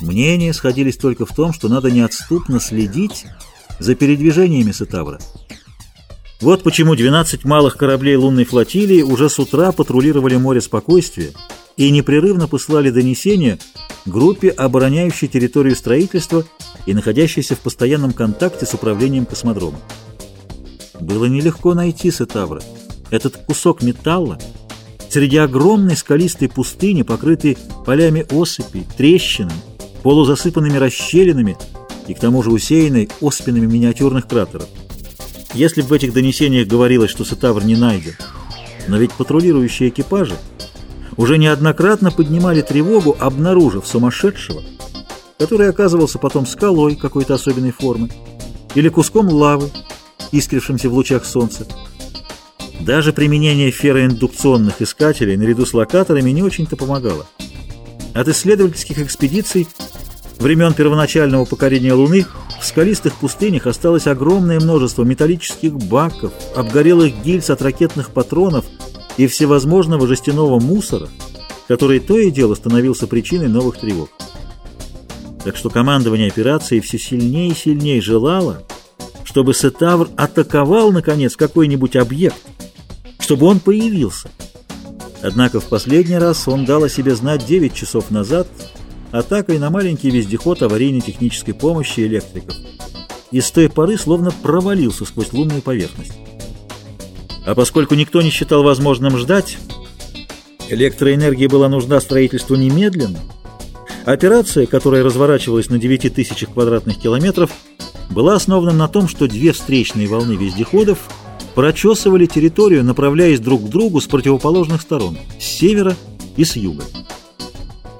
Мнения сходились только в том, что надо неотступно следить за передвижениями Сетавра. Вот почему 12 малых кораблей лунной флотилии уже с утра патрулировали море спокойствия и непрерывно посылали донесения группе, обороняющей территорию строительства и находящейся в постоянном контакте с управлением космодрома. Было нелегко найти Сетавра. Этот кусок металла среди огромной скалистой пустыни, покрытой полями осыпей, трещинами, полузасыпанными расщелинами и к тому же усеянной оспинами миниатюрных кратеров. Если бы в этих донесениях говорилось, что Сетавр не найден, но ведь патрулирующие экипажи уже неоднократно поднимали тревогу, обнаружив сумасшедшего, который оказывался потом скалой какой-то особенной формы или куском лавы, искрившимся в лучах солнца. Даже применение ферроиндукционных искателей наряду с локаторами не очень-то помогало. От исследовательских экспедиций времен первоначального покорения Луны в скалистых пустынях осталось огромное множество металлических баков, обгорелых гильз от ракетных патронов и всевозможного жестяного мусора, который то и дело становился причиной новых тревог. Так что командование операции все сильнее и сильнее желало, чтобы Сетавр атаковал, наконец, какой-нибудь объект, чтобы он появился. Однако в последний раз он дал о себе знать 9 часов назад атакой на маленький вездеход аварийной технической помощи электриков и с той поры словно провалился сквозь лунную поверхность. А поскольку никто не считал возможным ждать, электроэнергия была нужна строительству немедленно, операция, которая разворачивалась на 9 тысячах квадратных километров, была основана на том, что две встречные волны вездеходов прочесывали территорию, направляясь друг к другу с противоположных сторон, с севера и с юга.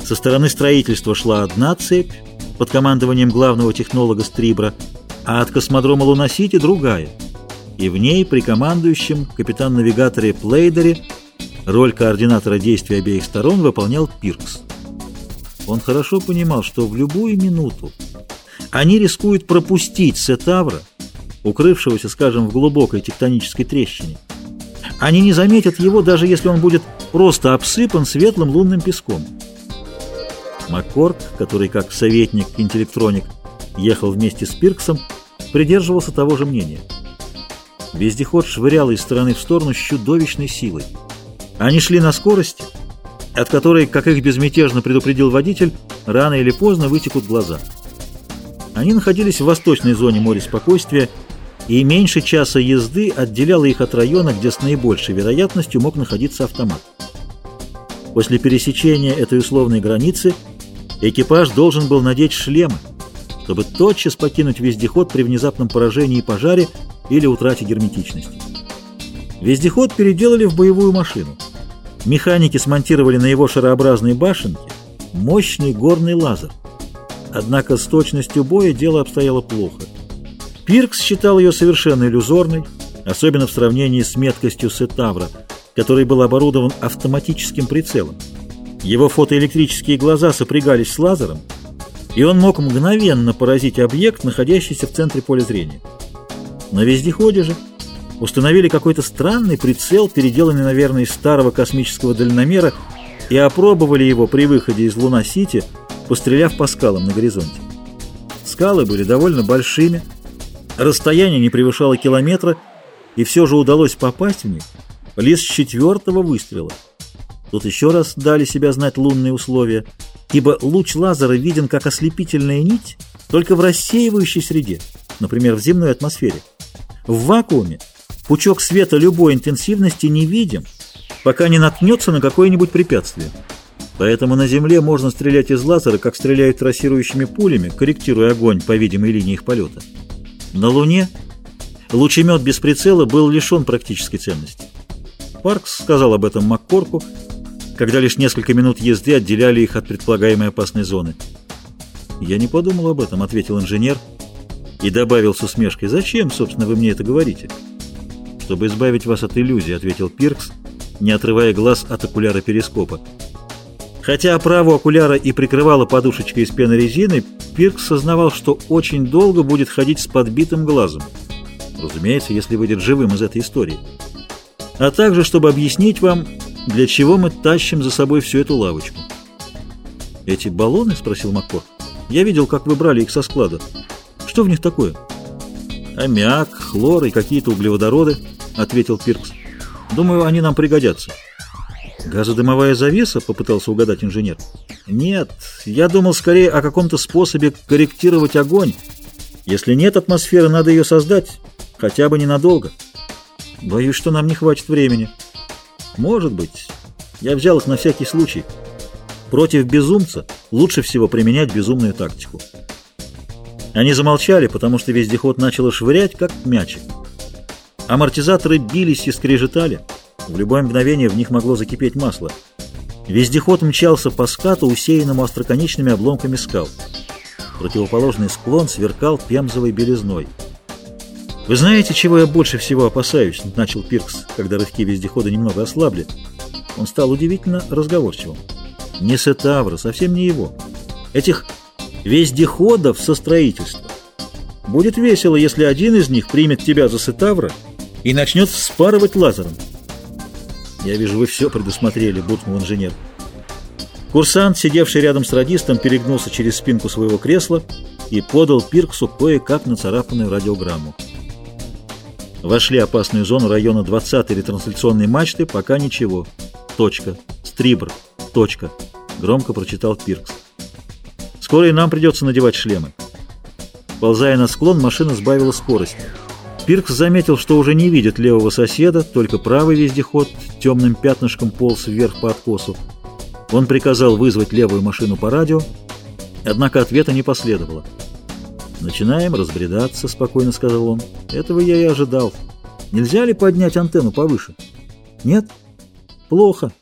Со стороны строительства шла одна цепь под командованием главного технолога Стрибра, а от космодрома Луна-Сити другая – и в ней при командующем капитан-навигаторе Плейдере роль координатора действий обеих сторон выполнял Пиркс. Он хорошо понимал, что в любую минуту они рискуют пропустить Сетавра, укрывшегося, скажем, в глубокой тектонической трещине. Они не заметят его, даже если он будет просто обсыпан светлым лунным песком. Маккорд, который как советник-интеллектроник ехал вместе с Пирксом, придерживался того же мнения – Вездеход швырял из стороны в сторону с чудовищной силой. Они шли на скорости, от которой, как их безмятежно предупредил водитель, рано или поздно вытекут глаза. Они находились в восточной зоне моря спокойствия, и меньше часа езды отделяло их от района, где с наибольшей вероятностью мог находиться автомат. После пересечения этой условной границы экипаж должен был надеть шлемы, чтобы тотчас покинуть вездеход при внезапном поражении и пожаре или утрате герметичности. Вездеход переделали в боевую машину. Механики смонтировали на его шарообразной башенке мощный горный лазер. Однако с точностью боя дело обстояло плохо. Пиркс считал ее совершенно иллюзорной, особенно в сравнении с меткостью Сетавра, который был оборудован автоматическим прицелом. Его фотоэлектрические глаза сопрягались с лазером, и он мог мгновенно поразить объект, находящийся в центре поля зрения. На вездеходе же установили какой-то странный прицел, переделанный, наверное, из старого космического дальномера, и опробовали его при выходе из Луна-Сити, постреляв по скалам на горизонте. Скалы были довольно большими, расстояние не превышало километра, и все же удалось попасть в них лишь с четвертого выстрела. Тут еще раз дали себя знать лунные условия, ибо луч лазера виден как ослепительная нить только в рассеивающей среде, например, в земной атмосфере. В вакууме пучок света любой интенсивности не видим, пока не наткнется на какое-нибудь препятствие. Поэтому на Земле можно стрелять из лазера, как стреляют трассирующими пулями, корректируя огонь по видимой линии их полета. На Луне лучемет без прицела был лишен практической ценности. Паркс сказал об этом Маккорку, когда лишь несколько минут езды отделяли их от предполагаемой опасной зоны. «Я не подумал об этом», — ответил инженер, — и добавил с усмешкой, «Зачем, собственно, вы мне это говорите?» «Чтобы избавить вас от иллюзии», — ответил Пиркс, не отрывая глаз от окуляра перископа. Хотя оправу окуляра и прикрывала подушечка из пены резины, Пиркс сознавал, что очень долго будет ходить с подбитым глазом. Разумеется, если выйдет живым из этой истории. А также, чтобы объяснить вам, для чего мы тащим за собой всю эту лавочку. «Эти баллоны?» — спросил Маккор. Я видел, как вы брали их со склада. Что в них такое? Аммиак, хлор и какие-то углеводороды, ответил Пиркс. Думаю, они нам пригодятся. Газодымовая завеса, попытался угадать инженер. Нет, я думал скорее о каком-то способе корректировать огонь. Если нет атмосферы, надо ее создать, хотя бы ненадолго. Боюсь, что нам не хватит времени. Может быть. Я взял их на всякий случай. Против безумца лучше всего применять безумную тактику. Они замолчали, потому что вездеход начал швырять, как мячик. Амортизаторы бились и скрежетали. В любое мгновение в них могло закипеть масло. Вездеход мчался по скату, усеянному остроконечными обломками скал. Противоположный склон сверкал пемзовой белизной. «Вы знаете, чего я больше всего опасаюсь?» — начал Пиркс, когда рывки вездехода немного ослабли. Он стал удивительно разговорчивым. «Не Сетавра, совсем не его. Этих вездеходов со строительства. Будет весело, если один из них примет тебя за Сетавра и начнет вспарывать лазером». «Я вижу, вы все предусмотрели», — буркнул инженер. Курсант, сидевший рядом с радистом, перегнулся через спинку своего кресла и подал Пирксу кое-как нацарапанную радиограмму. Вошли опасную зону района 20-й ретрансляционной мачты, пока ничего. Точка. Стрибр. Точка. Громко прочитал Пиркс. Скоро и нам придется надевать шлемы. Ползая на склон, машина сбавила скорость. Пиркс заметил, что уже не видит левого соседа, только правый вездеход темным пятнышком полз вверх по откосу. Он приказал вызвать левую машину по радио, однако ответа не последовало. «Начинаем разбредаться», — спокойно сказал он. «Этого я и ожидал. Нельзя ли поднять антенну повыше?» «Нет?» «Плохо.